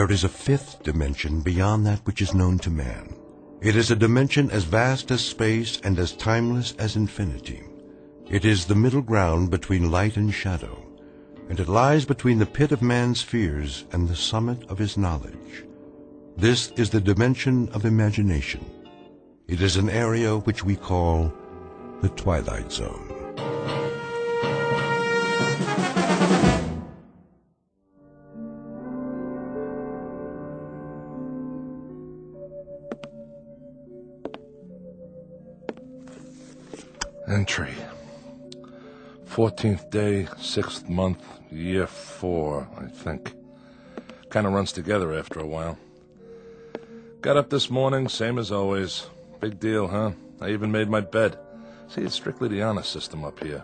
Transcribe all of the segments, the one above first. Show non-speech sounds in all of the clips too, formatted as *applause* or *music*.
there is a fifth dimension beyond that which is known to man. It is a dimension as vast as space and as timeless as infinity. It is the middle ground between light and shadow, and it lies between the pit of man's fears and the summit of his knowledge. This is the dimension of imagination. It is an area which we call the Twilight Zone. Entry. 14th day, 6th month, year 4, I think. Kind of runs together after a while. Got up this morning, same as always. Big deal, huh? I even made my bed. See, it's strictly the honor system up here.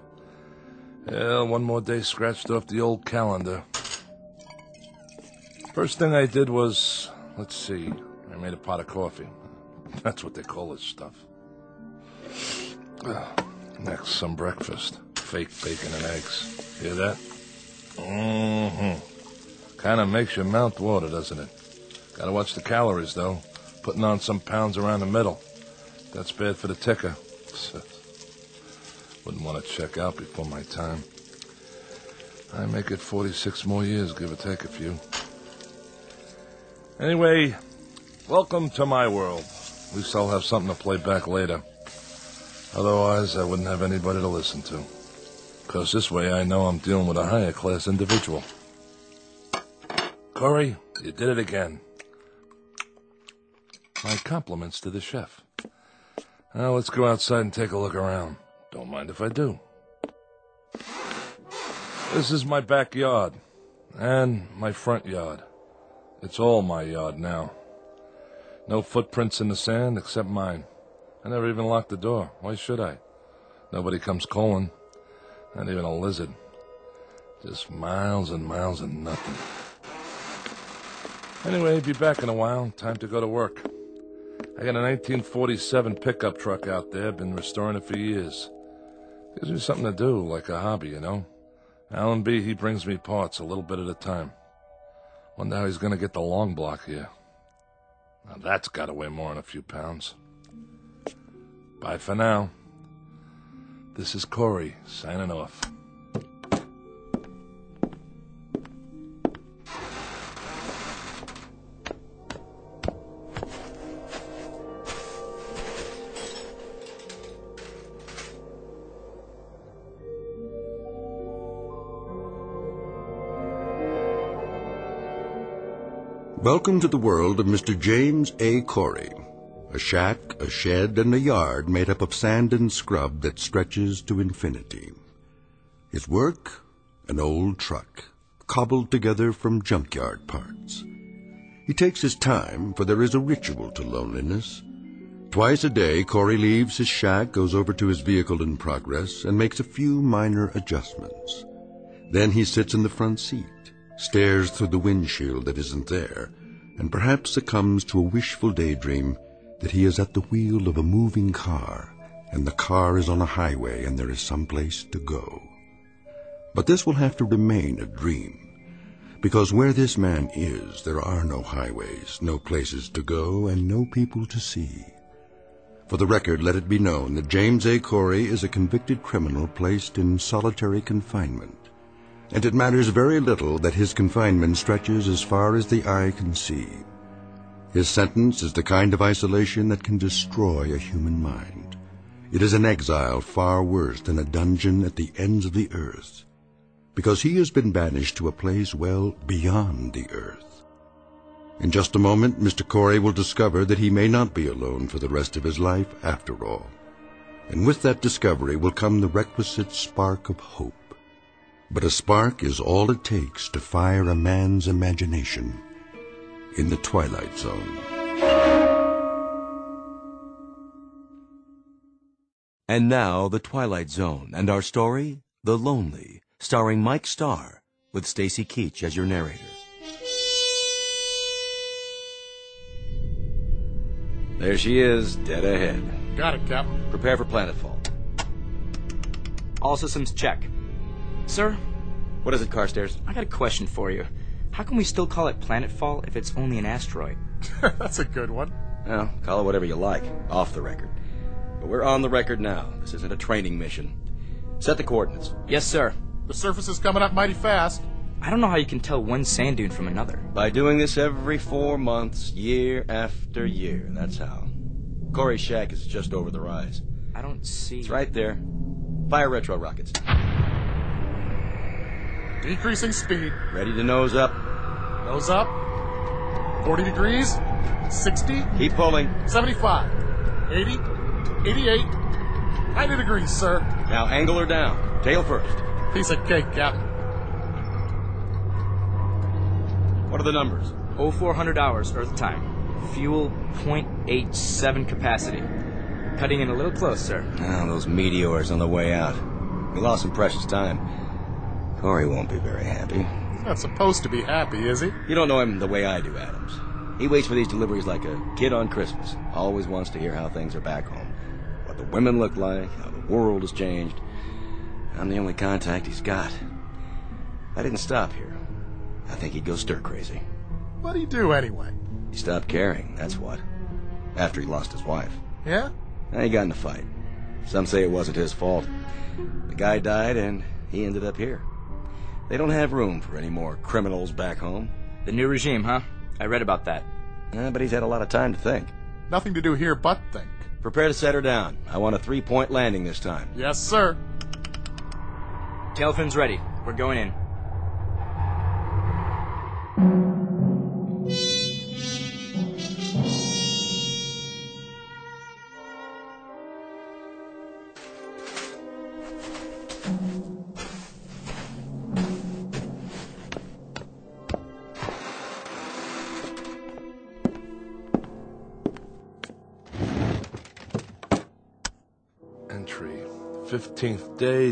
Yeah, one more day scratched off the old calendar. First thing I did was, let's see, I made a pot of coffee. *laughs* That's what they call this stuff. Next, some breakfast. Fake bacon and eggs. Hear that? Mm-hmm. Kind of makes your mouth water, doesn't it? Gotta watch the calories, though. Putting on some pounds around the middle. That's bad for the ticker. Wouldn't want to check out before my time. I make it 46 more years, give or take a few. Anyway, welcome to my world. At least I'll have something to play back later. Otherwise, I wouldn't have anybody to listen to. Because this way I know I'm dealing with a higher class individual. Corey, you did it again. My compliments to the chef. Now let's go outside and take a look around. Don't mind if I do. This is my backyard. And my front yard. It's all my yard now. No footprints in the sand except mine. I never even locked the door. Why should I? Nobody comes calling. Not even a lizard. Just miles and miles of nothing. Anyway, be back in a while. Time to go to work. I got a 1947 pickup truck out there. Been restoring it for years. Gives me something to do, like a hobby, you know? Allenby, he brings me parts a little bit at a time. Wonder how he's gonna get the long block here. Now that's gotta weigh more than a few pounds. Bye for now. This is Corey, signing off. Welcome to the world of Mr. James A. Corey. A shack, a shed, and a yard made up of sand and scrub that stretches to infinity. His work? An old truck, cobbled together from junkyard parts. He takes his time, for there is a ritual to loneliness. Twice a day, Corey leaves his shack, goes over to his vehicle in progress, and makes a few minor adjustments. Then he sits in the front seat, stares through the windshield that isn't there, and perhaps succumbs to a wishful daydream that he is at the wheel of a moving car, and the car is on a highway and there is some place to go. But this will have to remain a dream, because where this man is, there are no highways, no places to go, and no people to see. For the record, let it be known that James A. Corey is a convicted criminal placed in solitary confinement and it matters very little that his confinement stretches as far as the eye can see. His sentence is the kind of isolation that can destroy a human mind. It is an exile far worse than a dungeon at the ends of the earth, because he has been banished to a place well beyond the earth. In just a moment, Mr. Corey will discover that he may not be alone for the rest of his life after all. And with that discovery will come the requisite spark of hope. But a spark is all it takes to fire a man's imagination in the Twilight Zone. And now, The Twilight Zone, and our story, The Lonely, starring Mike Starr, with Stacy Keach as your narrator. There she is, dead ahead. Got it, Captain. Prepare for planetfall. All systems check. Sir, What is it, Carstairs? I got a question for you. How can we still call it planetfall if it's only an asteroid? *laughs* That's a good one. Well, call it whatever you like, off the record. But we're on the record now. This isn't a training mission. Set the coordinates. Yes, sir. The surface is coming up mighty fast. I don't know how you can tell one sand dune from another. By doing this every four months, year after year, that's how. Corey's shack is just over the rise. I don't see. It's right there. Fire retro rockets. Decreasing speed. Ready to nose up. Nose up. 40 degrees. 60. Keep pulling. 75. 80. 88. 90 degrees, sir. Now angle her down. Tail first. Piece of cake, Captain. What are the numbers? 0400 hours Earth time. Fuel 0.87 capacity. Cutting in a little close, sir. Oh, those meteors on the way out. We lost some precious time. Corey won't be very happy. Not supposed to be happy, is he? You don't know him the way I do, Adams. He waits for these deliveries like a kid on Christmas. Always wants to hear how things are back home. What the women look like, how the world has changed. I'm the only contact he's got. I didn't stop here. I think he'd go stir crazy. What'd he do anyway? He stopped caring, that's what. After he lost his wife. Yeah? And he got in a fight. Some say it wasn't his fault. The guy died and he ended up here. They don't have room for any more criminals back home. The new regime, huh? I read about that. Uh, but he's had a lot of time to think. Nothing to do here but think. Prepare to set her down. I want a three point landing this time. Yes, sir. Tail fins ready. We're going in.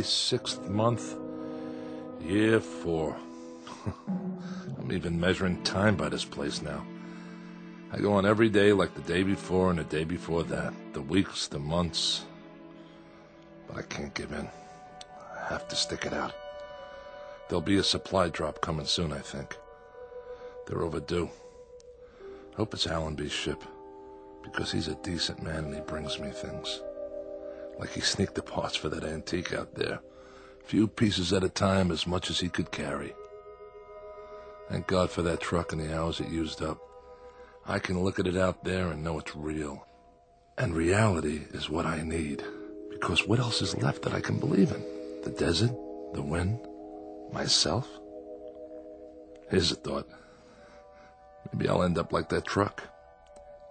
15th day, 6th month, year 4. *laughs* I'm even measuring time by this place now. I go on every day like the day before and the day before that, the weeks, the months. But I can't give in. I have to stick it out. There'll be a supply drop coming soon, I think. They're overdue. Hope it's Allenby's ship, because he's a decent man and he brings me things. Like he sneaked the parts for that antique out there. Few pieces at a time, as much as he could carry. Thank God for that truck and the hours it used up. I can look at it out there and know it's real. And reality is what I need. Because what else is left that I can believe in? The desert? The wind? Myself? Here's a thought. Maybe I'll end up like that truck.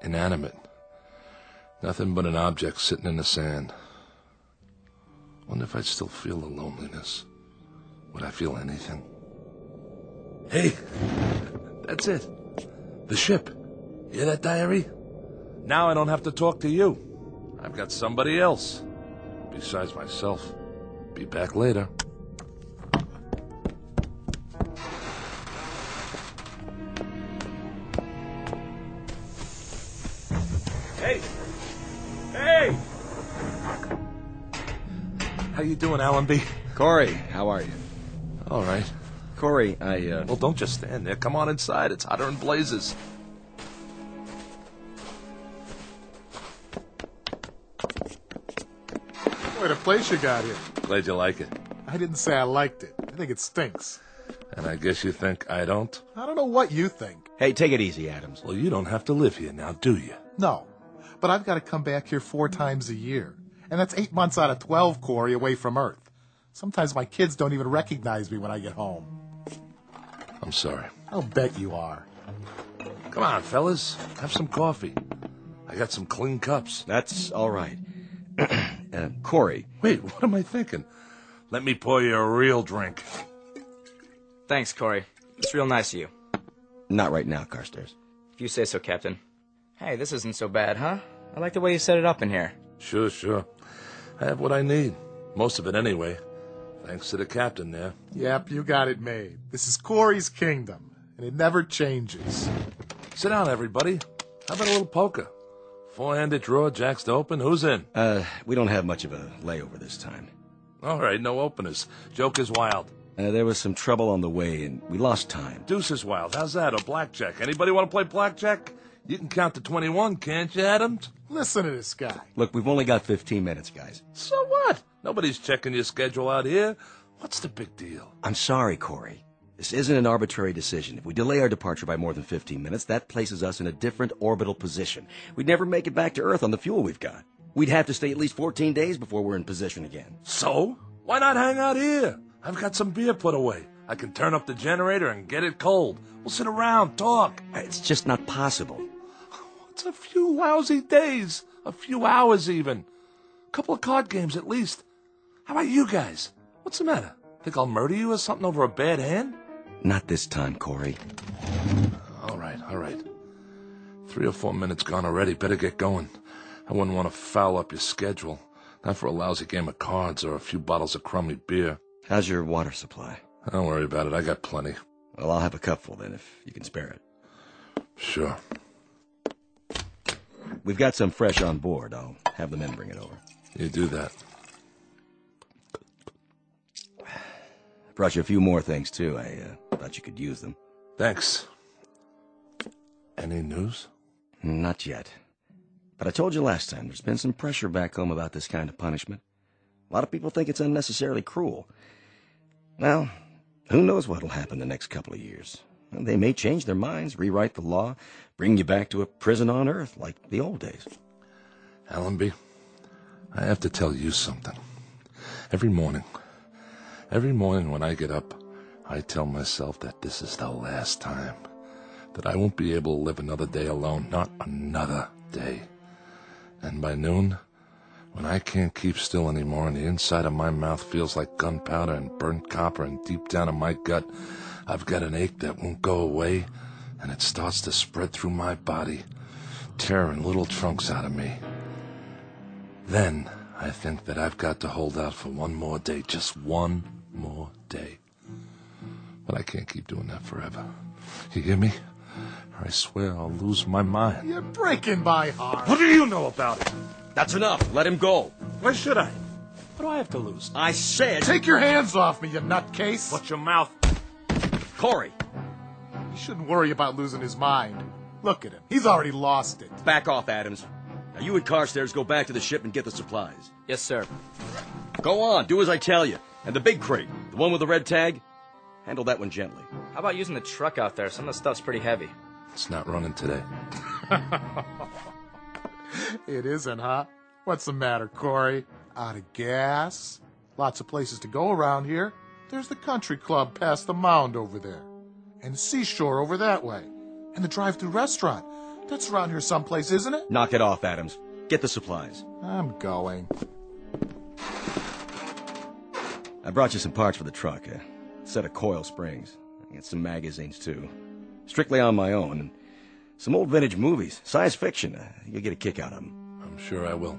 Inanimate. Nothing but an object sitting in the sand. Wonder if I'd still feel the loneliness. Would I feel anything? Hey, that's it. The ship. Hear that, diary? Now I don't have to talk to you. I've got somebody else. Besides myself. Be back later. You doing, Allenby? Corey, how are you? All right. Corey, I, uh. Well, don't just stand there. Come on inside. It's hotter than blazes. What a place you got here. Glad you like it. I didn't say I liked it. I think it stinks. And I guess you think I don't? I don't know what you think. Hey, take it easy, Adams. Well, you don't have to live here now, do you? No. But I've got to come back here four times a year. And that's eight months out of 12, Corey, away from Earth. Sometimes my kids don't even recognize me when I get home. I'm sorry. I'll bet you are. Come on, fellas. Have some coffee. I got some clean cups. That's all right. *clears throat* uh, Corey, Wait, what am I thinking? Let me pour you a real drink. Thanks, Corey. It's real nice of you. not right now, Carstairs. If you say so, Captain. Hey, this isn't so bad, huh? I like the way you set it up in here. Sure, sure. I have what I need. Most of it anyway. Thanks to the captain there. Yep, you got it made. This is Corey's kingdom, and it never changes. Sit down, everybody. How about a little poker? Four-handed draw, jacks to open. Who's in? Uh, we don't have much of a layover this time. All right, no openers. Joke is wild. Uh, there was some trouble on the way, and we lost time. Deuce is wild. How's that? A blackjack? Anybody want to play blackjack? You can count to 21, can't you, Adams? Listen to this guy. Look, we've only got 15 minutes, guys. So what? Nobody's checking your schedule out here. What's the big deal? I'm sorry, Corey. This isn't an arbitrary decision. If we delay our departure by more than 15 minutes, that places us in a different orbital position. We'd never make it back to Earth on the fuel we've got. We'd have to stay at least 14 days before we're in position again. So? Why not hang out here? I've got some beer put away. I can turn up the generator and get it cold. We'll sit around, talk. It's just not possible. It's a few lousy days. A few hours, even. A couple of card games at least. How about you guys? What's the matter? Think I'll murder you or something over a bad hand? Not this time, Corey. All right, all right. Three or four minutes gone already. Better get going. I wouldn't want to foul up your schedule. Not for a lousy game of cards or a few bottles of crummy beer. How's your water supply? Don't worry about it. I got plenty. Well, I'll have a cupful then, if you can spare it. Sure. We've got some fresh on board. I'll have the men bring it over. You do that. I brought you a few more things, too. I uh, thought you could use them. Thanks. Any news? Not yet. But I told you last time, there's been some pressure back home about this kind of punishment. A lot of people think it's unnecessarily cruel. Well, who knows what'll happen the next couple of years. They may change their minds, rewrite the law, bring you back to a prison on Earth like the old days. Allenby, I have to tell you something. Every morning, every morning when I get up, I tell myself that this is the last time. That I won't be able to live another day alone, not another day. And by noon, when I can't keep still anymore and the inside of my mouth feels like gunpowder and burnt copper and deep down in my gut, I've got an ache that won't go away and it starts to spread through my body, tearing little chunks out of me. Then I think that I've got to hold out for one more day, just one more day. But I can't keep doing that forever. You hear me? I swear I'll lose my mind. You're breaking my heart. What do you know about it? That's enough. Let him go. Why should I? What do I have to lose? I said. Take your hands off me, you nutcase. Watch your mouth. Corey, He shouldn't worry about losing his mind. Look at him. He's already lost it. back off, Adams. Now you and Carstairs go back to the ship and get the supplies. Yes, sir. Go on, do as I tell you. And the big crate, the one with the red tag, handle that one gently. How about using the truck out there? Some of the stuff's pretty heavy. It's not running today. *laughs* It isn't, huh? What's the matter, Corey? Out of gas? Lots of places to go around here. There's the country club past the mound over there. And the seashore over that way. And the drive-through restaurant. That's around here someplace, isn't it? Knock it off, Adams. Get the supplies. I'm going. I brought you some parts for the truck. A set of coil springs. Got some magazines, too. Strictly on my own. And some old vintage movies. Science fiction. Uh, you'll get a kick out of them. I'm sure I will.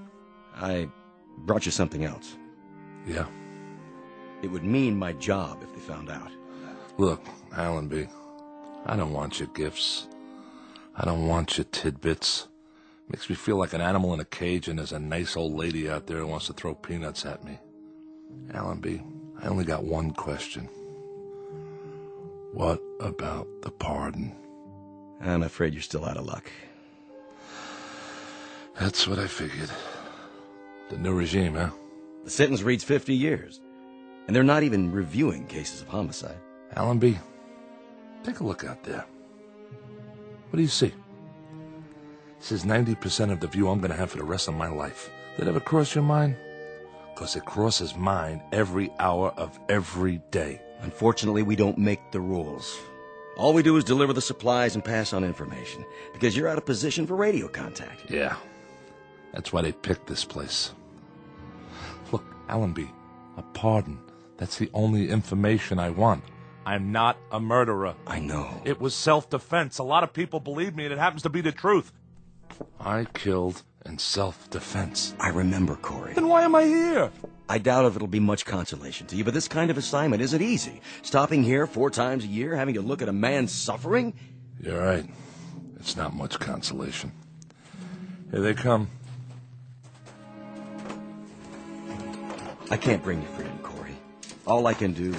I brought you something else. Yeah. It would mean my job if they found out. Look, Allenby, I don't want your gifts. I don't want your tidbits. Makes me feel like an animal in a cage and there's a nice old lady out there who wants to throw peanuts at me. Allenby, I only got one question. What about the pardon? I'm afraid you're still out of luck. That's what I figured. The new regime, huh? The sentence reads 50 years. And they're not even reviewing cases of homicide. Allenby, take a look out there. What do you see? This is 90% of the view I'm going to have for the rest of my life. Did it ever cross your mind? Because it crosses mine every hour of every day. Unfortunately, we don't make the rules. All we do is deliver the supplies and pass on information, because you're out of position for radio contact. Yeah. That's why they picked this place. Look, Allenby, a pardon. That's the only information I want. I'm not a murderer. I know. It was self-defense. A lot of people believe me, and it happens to be the truth. I killed in self-defense. I remember, Corey. Then why am I here? I doubt if it'll be much consolation to you, but this kind of assignment isn't easy. Stopping here four times a year, having to look at a man suffering? You're right. It's not much consolation. Here they come. I can't bring you freedom, Corey. All I can do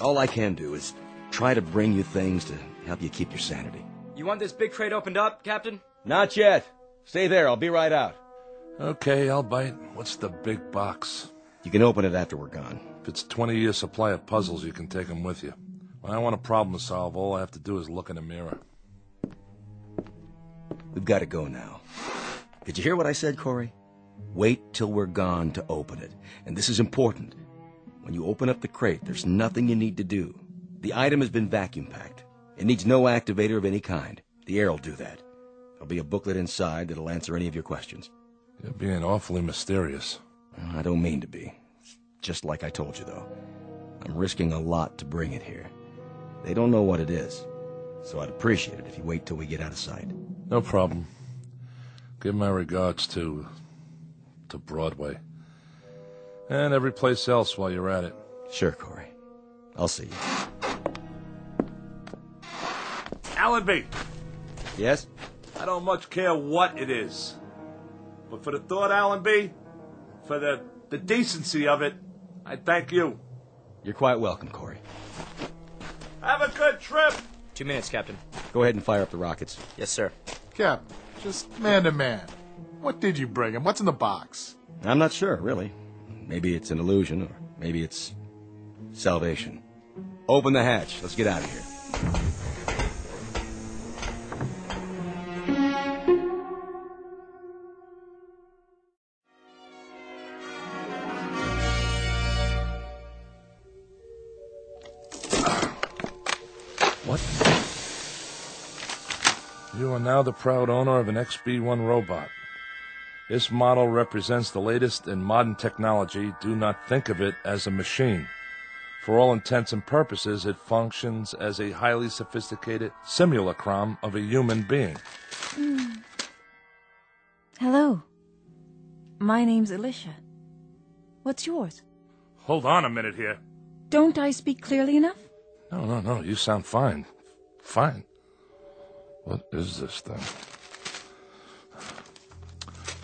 All I can do is try to bring you things to help you keep your sanity. You want this big crate opened up, Captain? Not yet. Stay there. I'll be right out. Okay, I'll bite. What's the big box? You can open it after we're gone. If it's 20 year supply of puzzles, you can take them with you. When I want a problem to solve, all I have to do is look in the mirror. We've got to go now. Did you hear what I said, Corey? Wait till we're gone to open it. And this is important. When you open up the crate, there's nothing you need to do. The item has been vacuum packed. It needs no activator of any kind. The air will do that. There'll be a booklet inside that'll answer any of your questions. You're being awfully mysterious. I don't mean to be. It's just like I told you, though. I'm risking a lot to bring it here. They don't know what it is, so I'd appreciate it if you wait till we get out of sight. No problem. Give my regards to. to Broadway. And every place else while you're at it. Sure, Corey. I'll see you. Allenby! Yes? I don't much care what it is. But for the thought, Allenby, for the, the decency of it, I thank you. You're quite welcome, Corey. Have a good trip! Two minutes, Captain. Go ahead and fire up the rockets. Yes, sir. Captain, just man to man. What did you bring him? What's in the box? I'm not sure, really. Maybe it's an illusion, or maybe it's salvation. Open the hatch. Let's get out of here. What? You are now the proud owner of an XB1 robot. This model represents the latest in modern technology. Do not think of it as a machine. For all intents and purposes, it functions as a highly sophisticated simulacrum of a human being. Hmm. Hello. My name's Alicia. What's yours? Hold on a minute here. Don't I speak clearly enough? No, no, no. You sound fine. Fine. What is this thing?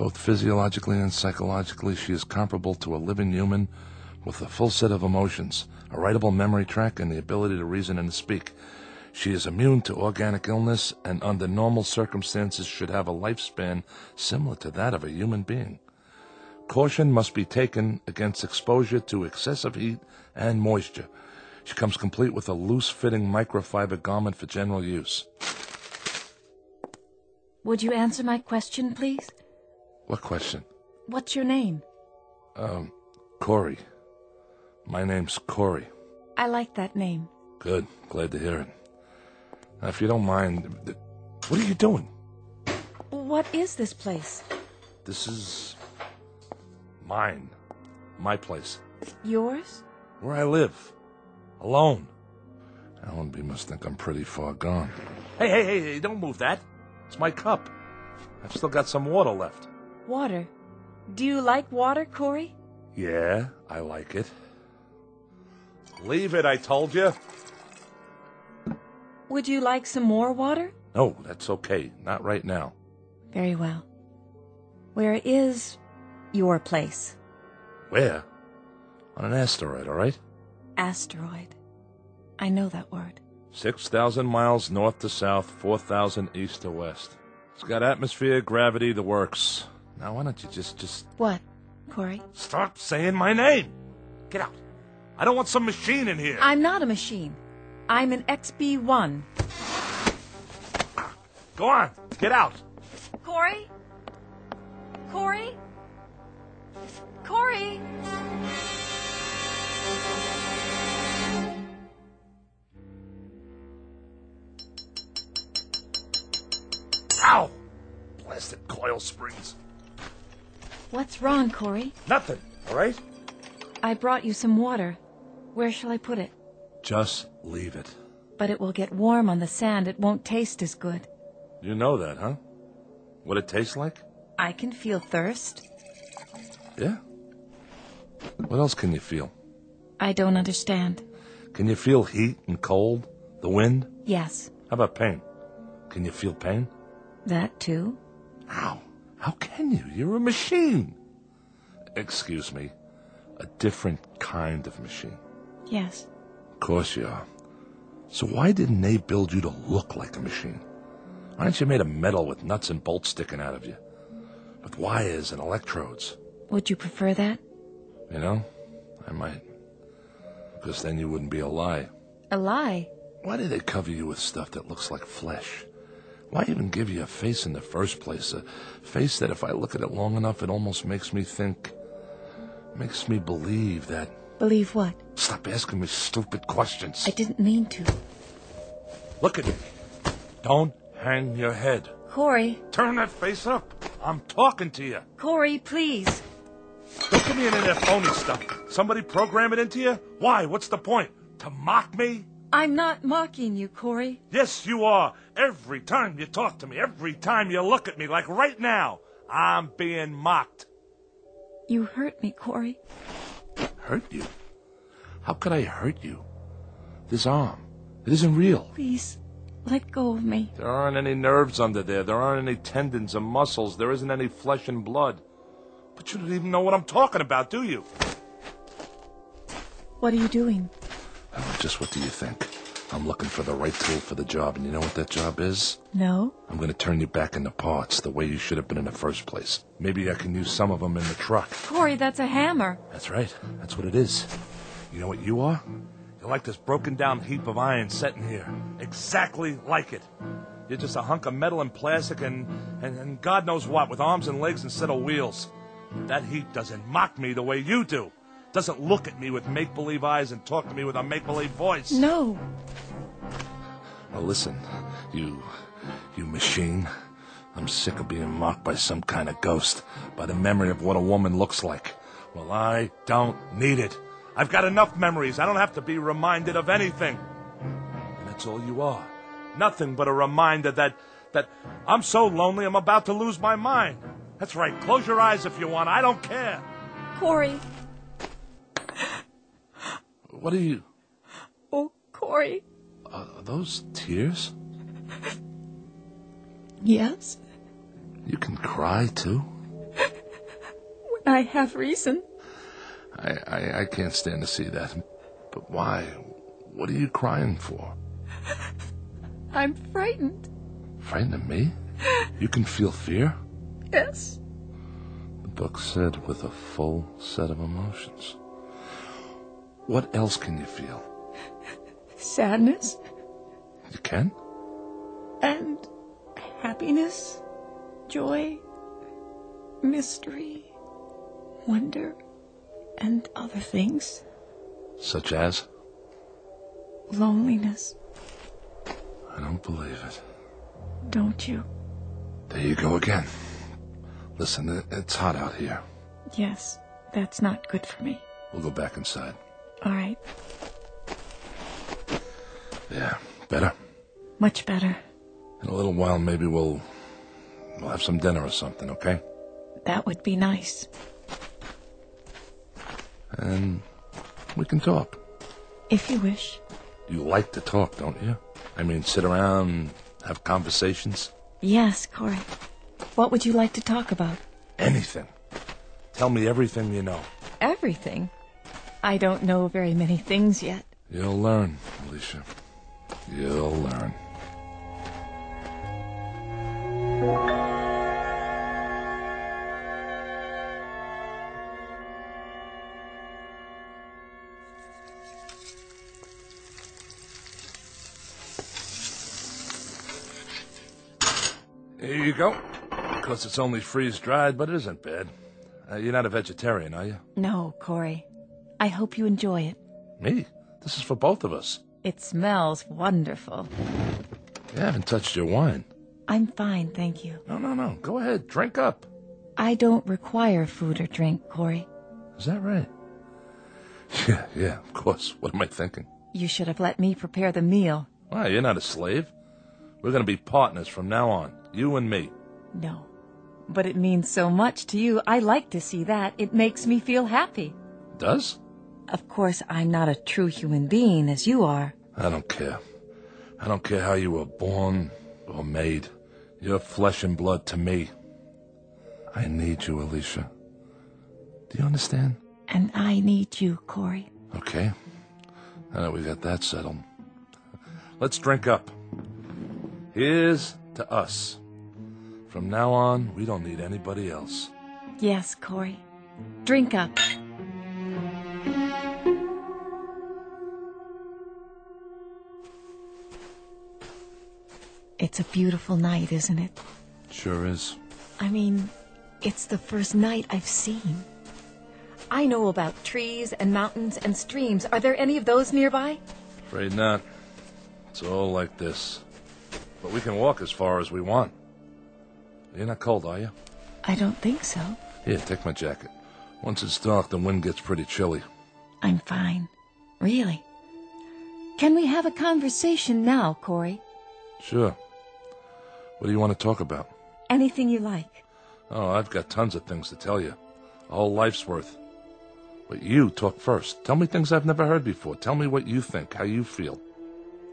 Both physiologically and psychologically, she is comparable to a living human with a full set of emotions, a writable memory track, and the ability to reason and speak. She is immune to organic illness and, under normal circumstances, should have a lifespan similar to that of a human being. Caution must be taken against exposure to excessive heat and moisture. She comes complete with a loose fitting microfiber garment for general use. Would you answer my question, please? What question? What's your name? Um, Corey. My name's Corey. I like that name. Good. Glad to hear it. Now, if you don't mind, what are you doing? What is this place? This is mine. My place. Yours? Where I live. Alone. Allenby must think I'm pretty far gone. Hey, hey, hey, hey, don't move that. It's my cup. I've still got some water left. Water. Do you like water, Corey? Yeah, I like it. Leave it, I told you. Would you like some more water? No, that's okay. Not right now. Very well. Where is your place? Where? On an asteroid, all right? Asteroid. I know that word. 6,000 miles north to south, 4,000 east to west. It's got atmosphere, gravity, the works. Now, why don't you just, just What, Corey? start saying my name? Get out. I don't want some machine in here. I'm not a machine. I'm an XB1. Go on, get out. Corey? Corey? Corey? Ow! Blasted coil springs. What's wrong, Corey? Nothing, all right? I brought you some water. Where shall I put it? Just leave it. But it will get warm on the sand. It won't taste as good. You know that, huh? What it tastes like? I can feel thirst. Yeah. What else can you feel? I don't understand. Can you feel heat and cold? The wind? Yes, How about pain? Can you feel pain? that too. How? How can you? You're a machine. Excuse me. A different kind of machine. Yes. Of course you are. So why didn't they build you to look like a machine? Why aren't you made of metal with nuts and bolts sticking out of you? With wires and electrodes? Would you prefer that? You know, I might. Because then you wouldn't be a lie. A lie? Why do they cover you with stuff that looks like flesh? Why even give you a face in the first place? A face that if I look at it long enough, it almost makes me think, makes me believe that. Believe what? Stop asking me stupid questions. I didn't mean to. Look at me. Don't hang your head. Corey, Turn that face up. I'm talking to you. Corey, please. Don't give me any of that phony stuff. Somebody program it into you? Why? What's the point? To mock me? I'm not mocking you, Corey. Yes, you are. Every time you talk to me, every time you look at me, like right now, I'm being mocked. You hurt me, Corey. Hurt you? How could I hurt you? This arm, it isn't real. Please, let go of me. There aren't any nerves under there. There aren't any tendons or muscles. There isn't any flesh and blood. But you don't even know what I'm talking about, do you? What are you doing? Oh, just what do you think? I'm looking for the right tool for the job, and you know what that job is? No? I'm going to turn you back into parts the way you should have been in the first place. Maybe I can use some of them in the truck. Corey, that's a hammer. That's right. That's what it is. You know what you are? You're like this broken down heap of iron sitting here. Exactly like it. You're just a hunk of metal and plastic and, and, and God knows what with arms and legs instead of wheels. That heap doesn't mock me the way you do. Doesn't look at me with make believe eyes and talk to me with a make believe voice. No. Well, listen, you, you machine. I'm sick of being mocked by some kind of ghost, by the memory of what a woman looks like. Well, I don't need it. I've got enough memories. I don't have to be reminded of anything. And that's all you are. Nothing but a reminder that, that I'm so lonely I'm about to lose my mind. That's right. Close your eyes if you want. I don't care. Corey. What are you? Oh, Corey. Are those tears? Yes? You can cry too? When I have reason. I, I, I can't stand to see that. But why? What are you crying for? I'm frightened. Frightened of me? You can feel fear? Yes. The book said with a full set of emotions. What else can you feel? Sadness You can? and happiness, joy, mystery, wonder, and other things. Such as? Loneliness, I don't believe it. don't you? There you go again. Listen, it's hot out here. Yes, that's not good for me. We'll go back inside. All right, Yeah, better. much better. In a little while, maybe we'll we'll have some dinner or something, okay? That would be nice. And we can talk. If you wish. You like to talk, don't you? I mean, sit around, have conversations. Yes, Corey. What would you like to talk about? Anything. Tell me everything you know. Everything. I don't know very many things yet. You'll learn, Alicia. You'll learn. Here you go. Of course, it's only freeze dried, but it isn't bad. Uh, you're not a vegetarian, are you? No, Corey. I hope you enjoy it. Me? This is for both of us. It smells wonderful. You haven't touched your wine. I'm fine, thank you. No, no, no. Go ahead. Drink up. I don't require food or drink, Corey. Is that right? *laughs* Yeah, yeah, of course. What am I thinking? You should have let me prepare the meal. Why, you're not a slave. We're going to be partners from now on. You and me. No. But it means so much to you. I like to see that. It makes me feel happy. Does? Of course, I'm not a true human being as you are. I don't care. I don't care how you were born or made. You're flesh and blood to me. I need you, Alicia. Do you understand? And I need you, Corey. Okay. Now that we got that settled, let's drink up. Here's to us. From now on, we don't need anybody else. Yes, Corey. Drink up. It's a beautiful night, isn't it? Sure is. I mean, it's the first night I've seen. I know about trees and mountains and streams. Are there any of those nearby? Afraid not. It's all like this. But we can walk as far as we want. You're not cold, are you? I don't think so. Here, take my jacket. Once it's dark, the wind gets pretty chilly. I'm fine. Really. Can we have a conversation now, Corey? Sure. What do you want to talk about? Anything you like. Oh, I've got tons of things to tell you. A whole life's worth. But you talk first. Tell me things I've never heard before. Tell me what you think, how you feel.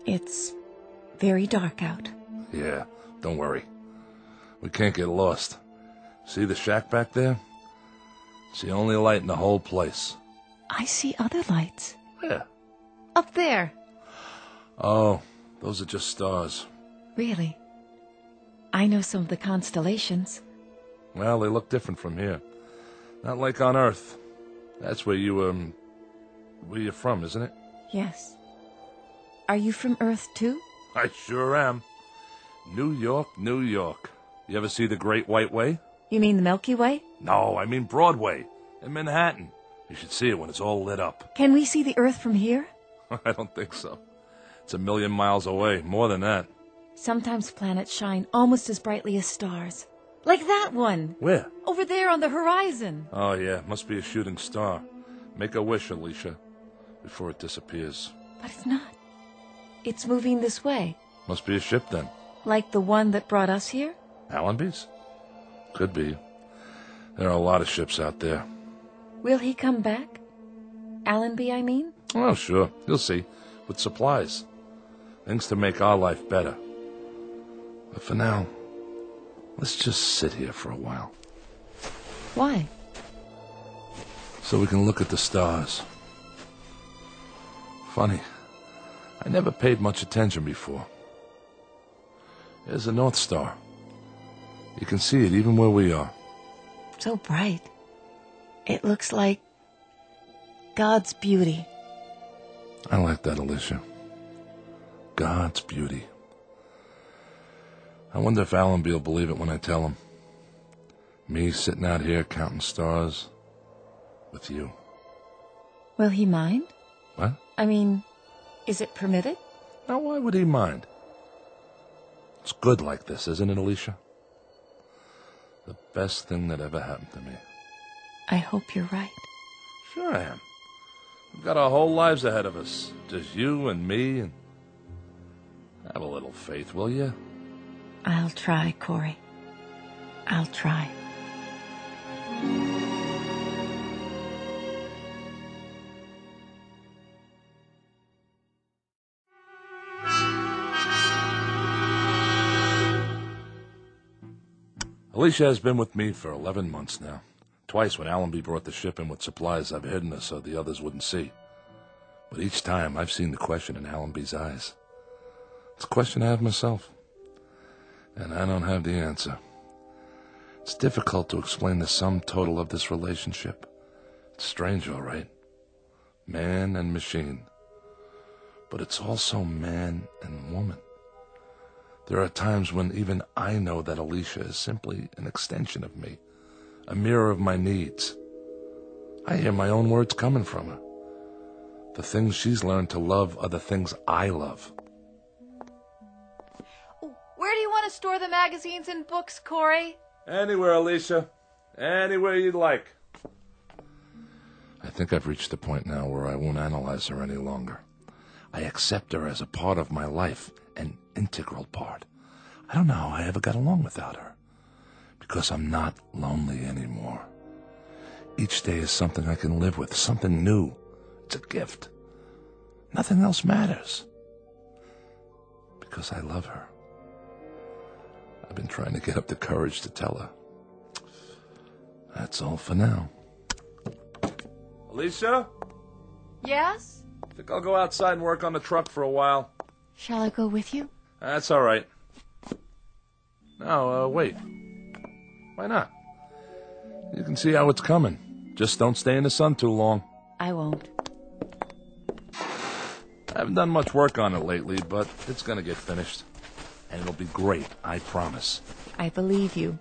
It's very dark out. Yeah, don't worry. We can't get lost. See the shack back there? It's the only light in the whole place. I see other lights. Yeah. Up there. Oh, those are just stars. Really? I know some of the constellations. Well, they look different from here. Not like on Earth. That's where you, um, where you're from, isn't it? Yes. Are you from Earth too? I sure am. New York, New York. You ever see the Great White Way? You mean the Milky Way? No, I mean Broadway in Manhattan. You should see it when it's all lit up. Can we see the Earth from here? *laughs* I don't think so. It's a million miles away, more than that. Sometimes planets shine almost as brightly as stars. Like that one. Where? Over there on the horizon. Oh, yeah, must be a shooting star. Make a wish, Alicia, before it disappears. But it's not. It's moving this way. Must be a ship then. Like the one that brought us here? Allenby's? Could be. There are a lot of ships out there. Will he come back? Allenby, I mean? Oh, sure. You'll see. With supplies. Things to make our life better. But for now, let's just sit here for a while. Why? So we can look at the stars. Funny. I never paid much attention before. There's the North Star. You can see it even where we are. So bright. It looks like God's beauty. I like that, Alicia. God's beauty. I wonder if Allenby will believe it when I tell him. Me sitting out here counting stars with you. Will he mind? What? I mean, is it permitted? Now, why would he mind? It's good like this, isn't it, Alicia? The best thing that ever happened to me. I hope you're right. Sure I am. We've got our whole lives ahead of us. Just you and me and... Have a little faith, will you? I'll try, Corey. I'll try. Alicia has been with me for 11 months now. Twice when Allenby brought the ship in with supplies, I've hidden her so the others wouldn't see. But each time I've seen the question in Allenby's eyes. It's a question I have myself. And I don't have the answer. It's difficult to explain the sum total of this relationship. It's strange, all right. Man and machine. But it's also man and woman. There are times when even I know that Alicia is simply an extension of me, a mirror of my needs. I hear my own words coming from her. The things she's learned to love are the things I love. To store the magazines and books, Corey? Anywhere, Alicia. Anywhere you'd like. I think I've reached the point now where I won't analyze her any longer. I accept her as a part of my life, an integral part. I don't know how I ever got along without her. Because I'm not lonely anymore. Each day is something I can live with, something new. It's a gift. Nothing else matters. Because I love her. I've been trying to get up the courage to tell her. That's all for now. Alicia? Yes? I Think I'll go outside and work on the truck for a while. Shall I go with you? That's all right. No, uh, wait. Why not? You can see how it's coming. Just don't stay in the sun too long. I won't. I haven't done much work on it lately, but it's gonna get finished. And it'll be great, I promise. I believe you.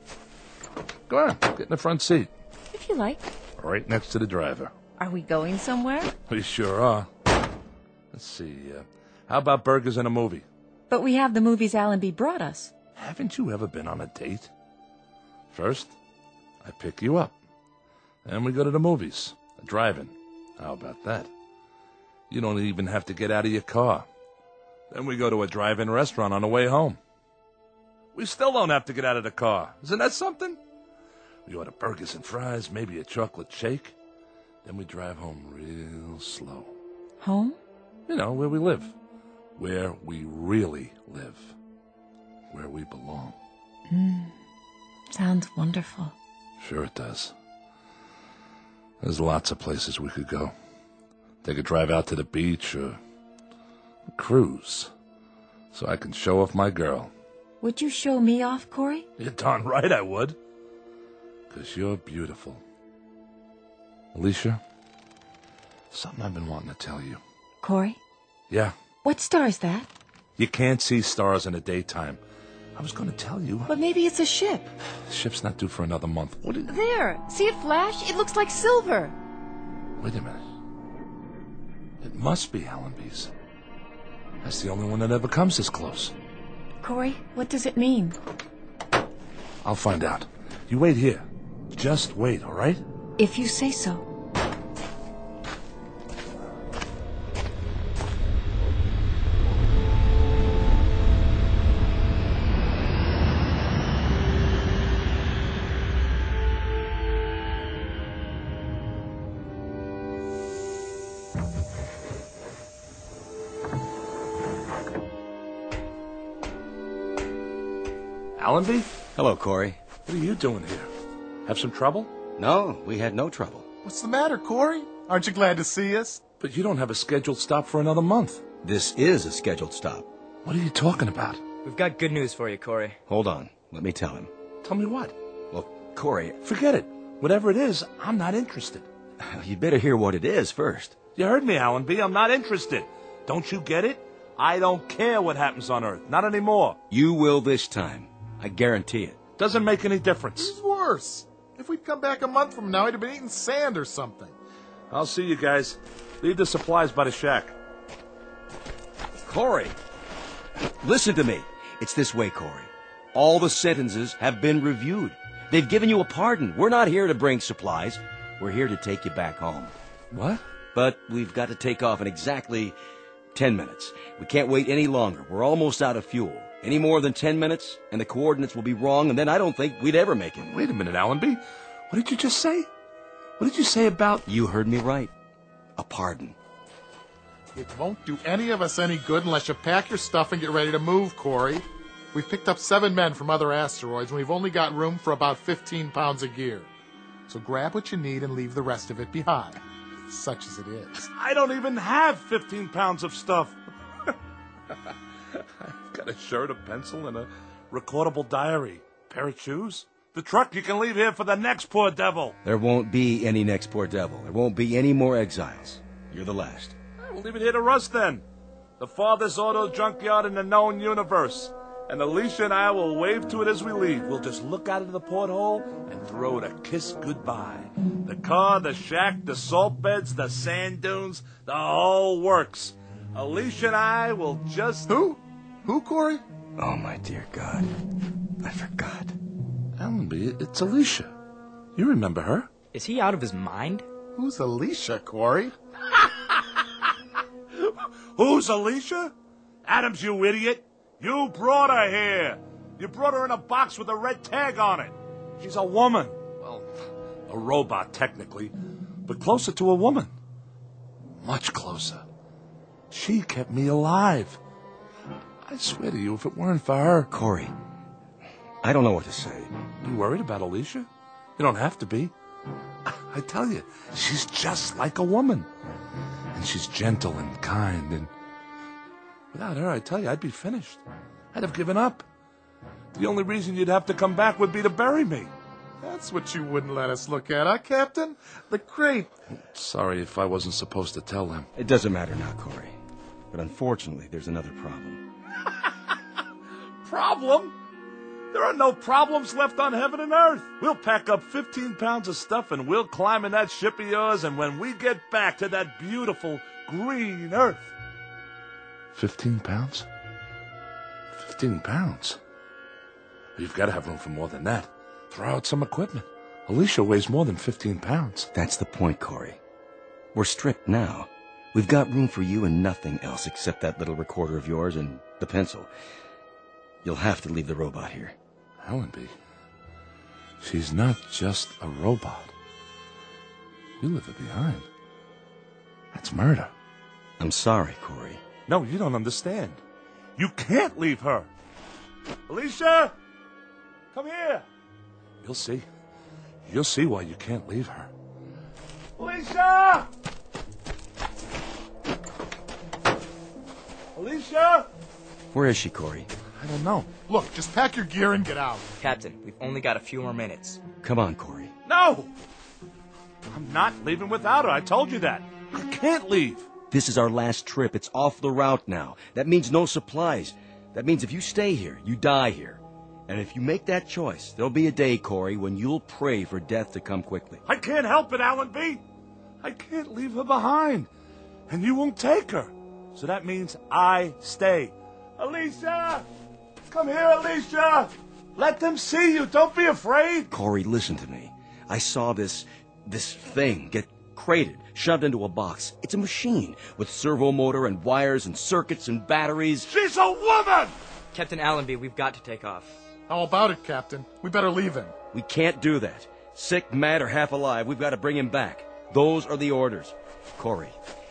Go on, get in the front seat. If you like. Right next to the driver. Are we going somewhere? We sure are. Let's see, uh, how about burgers and a movie? But we have the movies Allenby brought us. Haven't you ever been on a date? First, I pick you up. Then we go to the movies, a drive-in. How about that? You don't even have to get out of your car. Then we go to a drive-in restaurant on the way home. We still don't have to get out of the car. Isn't that something? We order burgers and fries, maybe a chocolate shake. Then we drive home real slow. Home? You know, where we live. Where we really live. Where we belong. Hmm. Sounds wonderful. Sure it does. There's lots of places we could go. Take a drive out to the beach or cruise. So I can show off my girl. Would you show me off, Corey? You're darn right I would. Because you're beautiful. Alicia, something I've been wanting to tell you. Corey? Yeah, What star is that? you can't see stars in the daytime. I was going to tell you. But maybe it's a ship. The *sighs* ship's not due for another month. What did... There. See it flash? It looks like silver. Wait a minute. It must be Allenby's. That's the only one that ever comes this close. Corey, what does it mean? I'll find out. You wait here. Just wait, all right? If you say so. Corey. What are you doing here? Have some trouble? No, we had no trouble. What's the matter, Corey? Aren't you glad to see us? But you don't have a scheduled stop for another month. This is a scheduled stop. What are you talking about? We've got good news for you, Corey. Hold on. Let me tell him. Tell me what? Well, Corey, Forget it. Whatever it is, I'm not interested. *laughs* you'd better hear what it is first. You heard me, Allenby. I'm not interested. Don't you get it? I don't care what happens on Earth. Not anymore. You will this time. I guarantee it. Doesn't make any difference. It's worse. If we'd come back a month from now, he'd have been eating sand or something. I'll see you guys. Leave the supplies by the shack. Corey, listen to me. It's this way, Corey. All the sentences have been reviewed. They've given you a pardon. We're not here to bring supplies. We're here to take you back home. What? But we've got to take off in exactly 10 minutes. We can't wait any longer. We're almost out of fuel. Any more than 10 minutes, and the coordinates will be wrong, and then I don't think we'd ever make it. Wait a minute, Allenby. What did you just say? What did you say about... You heard me right. A pardon. It won't do any of us any good unless you pack your stuff and get ready to move, Corey. We've picked up seven men from other asteroids, and we've only got room for about 15 pounds of gear. So grab what you need and leave the rest of it behind, such as it is. I don't even have 15 pounds of stuff. *laughs* I've *laughs* got a shirt, a pencil, and a recordable diary. Pair of shoes. The truck you can leave here for the next poor devil. There won't be any next poor devil. There won't be any more exiles. You're the last. We'll leave it here to Russ then. The farthest auto junkyard in the known universe. And Alicia and I will wave to it as we leave. We'll just look out of the porthole and throw it a kiss goodbye. The car, the shack, the salt beds, the sand dunes, the whole works. Alicia and I will just. Who? Who, Corey? Oh, my dear God. I forgot. Allenby, it's Alicia. You remember her? Is he out of his mind? Who's Alicia, Corey? *laughs* Who's Alicia? Adams, you idiot. You brought her here. You brought her in a box with a red tag on it. She's a woman. Well, a robot, technically, but closer to a woman. Much closer. She kept me alive. I swear to you, if it weren't for her. Corey, I don't know what to say. You worried about Alicia? You don't have to be. I tell you, she's just like a woman. And she's gentle and kind, and without her, I tell you, I'd be finished. I'd have given up. The only reason you'd have to come back would be to bury me. That's what you wouldn't let us look at, huh, Captain? The crate. Sorry if I wasn't supposed to tell them. It doesn't matter now, Corey. But unfortunately, there's another problem. *laughs* Problem? There are no problems left on heaven and earth. We'll pack up 15 pounds of stuff and we'll climb in that ship of yours, and when we get back to that beautiful green earth. 15 pounds? 15 pounds? You've got to have room for more than that. Throw out some equipment. Alicia weighs more than 15 pounds. That's the point, Corey. We're stripped now. We've got room for you and nothing else except that little recorder of yours and the pencil. You'll have to leave the robot here. Allenby, she's not just a robot. You leave her behind. That's murder. I'm sorry, Corey. No, you don't understand. You can't leave her. Alicia! Come here! You'll see. You'll see why you can't leave her. Alicia! Alicia! Where is she, Corey? I don't know. Look, just pack your gear and get out. Captain, we've only got a few more minutes. Come on, Corey. No! I'm not leaving without her. I told you that. I can't leave. This is our last trip. It's off the route now. That means no supplies. That means if you stay here, you die here. And if you make that choice, there'll be a day, Corey, when you'll pray for death to come quickly. I can't help it, Allenby. I can't leave her behind. And you won't take her. So that means I stay. Alicia! Come here, Alicia! Let them see you. Don't be afraid. Corey, listen to me. I saw this, this thing get crated, shoved into a box. It's a machine with servo motor and wires and circuits and batteries. She's a woman! Captain Allenby, we've got to take off. How about it, Captain? We better leave him. We can't do that. Sick, mad, or half alive, we've got to bring him back. Those are the orders. Corey,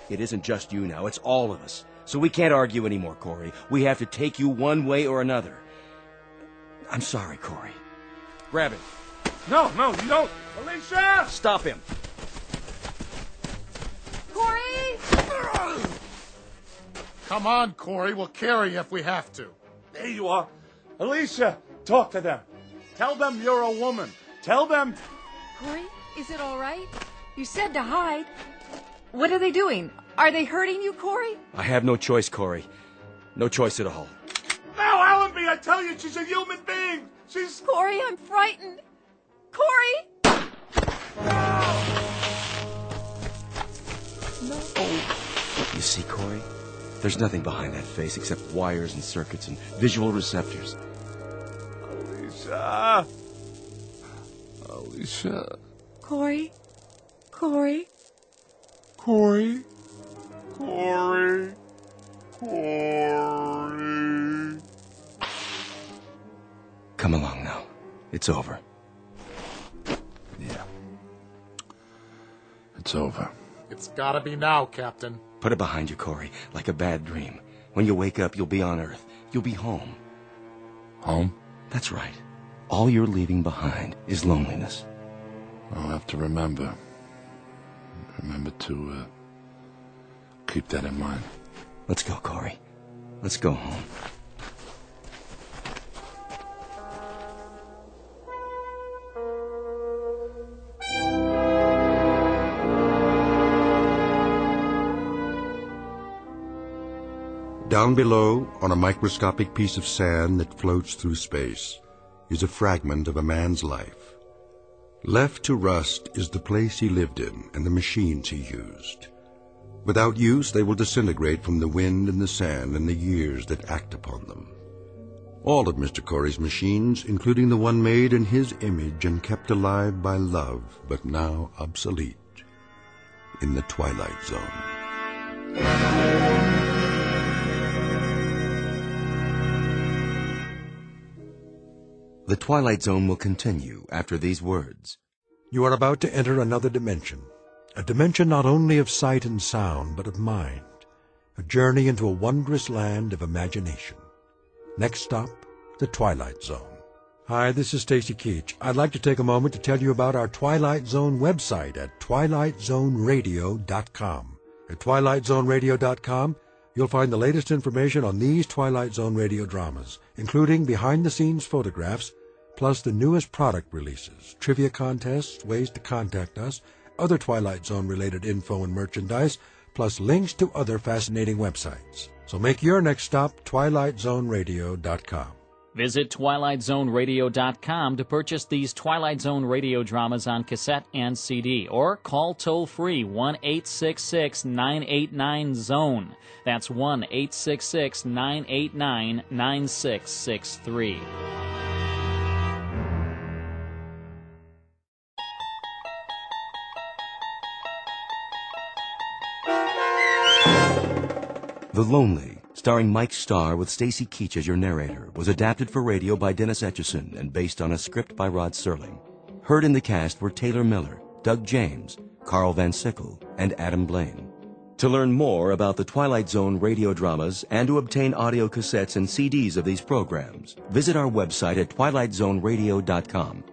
it isn't just you now, it's all of us. So we can't argue anymore, Corey. We have to take you one way or another. I'm sorry, Corey. Grab it. No, no, you don't. Alicia! Stop him. Corey! Come on, Corey. We'll carry you if we have to. There you are. Alicia, talk to them. Tell them you're a woman. Tell them. Corey, is it all right? You said to hide. What are they doing? Are they hurting you, Corey? I have no choice, Corey. No choice at all. Now, Allenby, I tell you, she's a human being. She's. Corey, I'm frightened. Corey! You see, Corey? There's nothing behind that face except wires and circuits and visual receptors. Alicia. Alicia. Corey? Corey? Corey. Corey. Corey. Come along now. It's over. Yeah. It's over. It's gotta be now, Captain. Put it behind you, Corey, like a bad dream. When you wake up, you'll be on Earth. You'll be home. Home? That's right. All you're leaving behind is loneliness. I'll have to remember. Remember to uh, keep that in mind. Let's go, Corey. Let's go home. Down below, on a microscopic piece of sand that floats through space, is a fragment of a man's life. Left to rust is the place he lived in and the machines he used. Without use, they will disintegrate from the wind and the sand and the years that act upon them. All of Mr. Corey's machines, including the one made in his image and kept alive by love, but now obsolete, in the Twilight Zone. The Twilight Zone will continue after these words. You are about to enter another dimension, a dimension not only of sight and sound, but of mind, a journey into a wondrous land of imagination. Next stop, the Twilight Zone. Hi, this is Stacy Keach. I'd like to take a moment to tell you about our Twilight Zone website at twilightzoneradio.com. At TwilightZoneRadio.com, you'll find the latest information on these Twilight Zone radio dramas, including behind-the-scenes photographs, plus the newest product releases, trivia contests, ways to contact us, other Twilight Zone-related info and merchandise, plus links to other fascinating websites. So make your next stop TwilightZoneRadio.com. Visit TwilightZoneRadio.com to purchase these Twilight Zone radio dramas on cassette and CD, or call toll free 1 866 989 Zone. That's 1 866 989 9663. The Lonely, starring Mike Starr with Stacy Keach as your narrator, was adapted for radio by Dennis Etchison and based on a script by Rod Serling. Heard in the cast were Taylor Miller, Doug James, Carl Van Sickle, and Adam Blaine. To learn more about the Twilight Zone radio dramas and to obtain audio cassettes and CDs of these programs, visit our website at twilightzoneradio.com.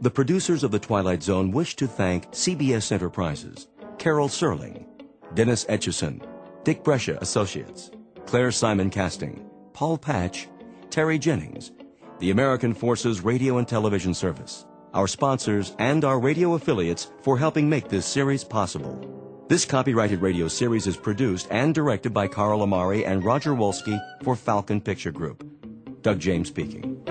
The producers of The Twilight Zone wish to thank CBS Enterprises, Carol Serling, Dennis Etchison, Dick Brescia Associates, Claire Simon Casting, Paul Patch, Terry Jennings, the American Forces Radio and Television Service, our sponsors, and our radio affiliates for helping make this series possible. This copyrighted radio series is produced and directed by Carl Amari and Roger Wolski for Falcon Picture Group. Doug James speaking.